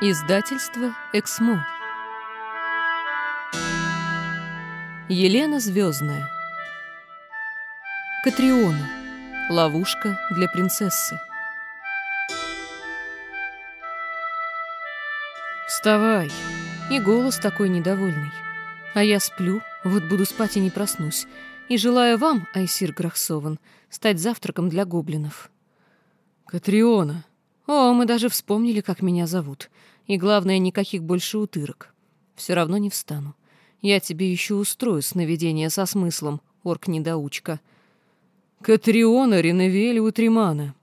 Издательство «Эксмо». Елена Звездная. Катриона. Ловушка для принцессы. Вставай. И голос такой недовольный. А я сплю, вот буду спать и не проснусь. И желаю вам, Айсир Грахсован, стать завтраком для гоблинов. Катриона. О, мы даже вспомнили, как меня зовут. И главное, никаких больше утырок. Все равно не встану. Я тебе еще устрою сновидение со смыслом, орк-недоучка. Катриона Реневель Утримана.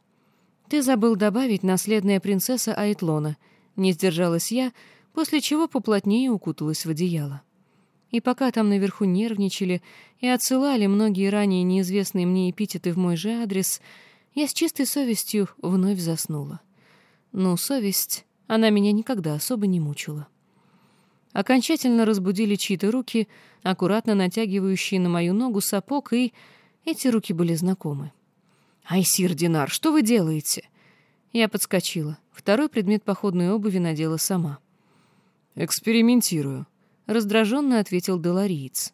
Ты забыл добавить наследная принцесса Айтлона. Не сдержалась я, после чего поплотнее укуталась в одеяло. И пока там наверху нервничали и отсылали многие ранее неизвестные мне эпитеты в мой же адрес, я с чистой совестью вновь заснула. Ну, совесть, она меня никогда особо не мучила. Окончательно разбудили чьи-то руки, аккуратно натягивающие на мою ногу сапог, и эти руки были знакомы. «Айсир Динар, что вы делаете?» Я подскочила. Второй предмет походной обуви надела сама. «Экспериментирую», — раздраженно ответил Делариец.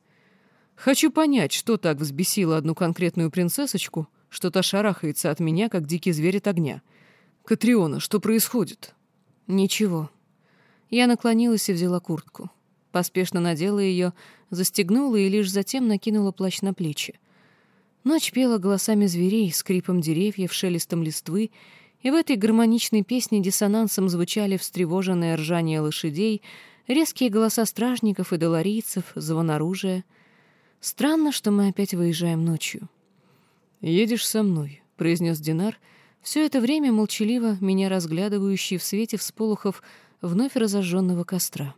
«Хочу понять, что так взбесило одну конкретную принцессочку, что та шарахается от меня, как дикий зверь от огня. Катриона, что происходит?» «Ничего». Я наклонилась и взяла куртку. Поспешно надела ее, застегнула и лишь затем накинула плащ на плечи. Ночь пела голосами зверей, скрипом деревьев, шелестом листвы, и в этой гармоничной песне диссонансом звучали встревоженное ржание лошадей, резкие голоса стражников и доларийцев, звон оружия. Странно, что мы опять выезжаем ночью. «Едешь со мной», — произнес Динар, все это время молчаливо меня разглядывающий в свете всполохов вновь разожженного костра.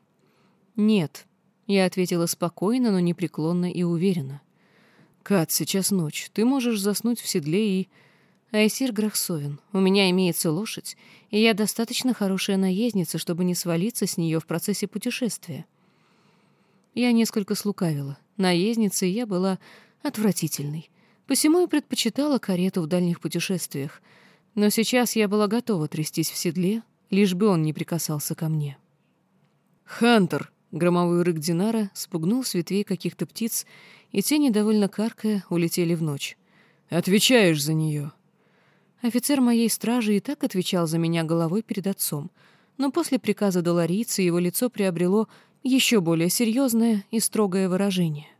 «Нет», — я ответила спокойно, но непреклонно и уверенно. «Кат, сейчас ночь. Ты можешь заснуть в седле и...» «Айсир Грахсовин, у меня имеется лошадь, и я достаточно хорошая наездница, чтобы не свалиться с нее в процессе путешествия». Я несколько слукавила. Наездницей я была отвратительной. Посему и предпочитала карету в дальних путешествиях. Но сейчас я была готова трястись в седле, лишь бы он не прикасался ко мне. «Хантер!» — громовой рык Динара спугнул с ветвей каких-то птиц, и те, недовольно каркая, улетели в ночь. «Отвечаешь за нее!» Офицер моей стражи и так отвечал за меня головой перед отцом, но после приказа доларийца его лицо приобрело еще более серьезное и строгое выражение.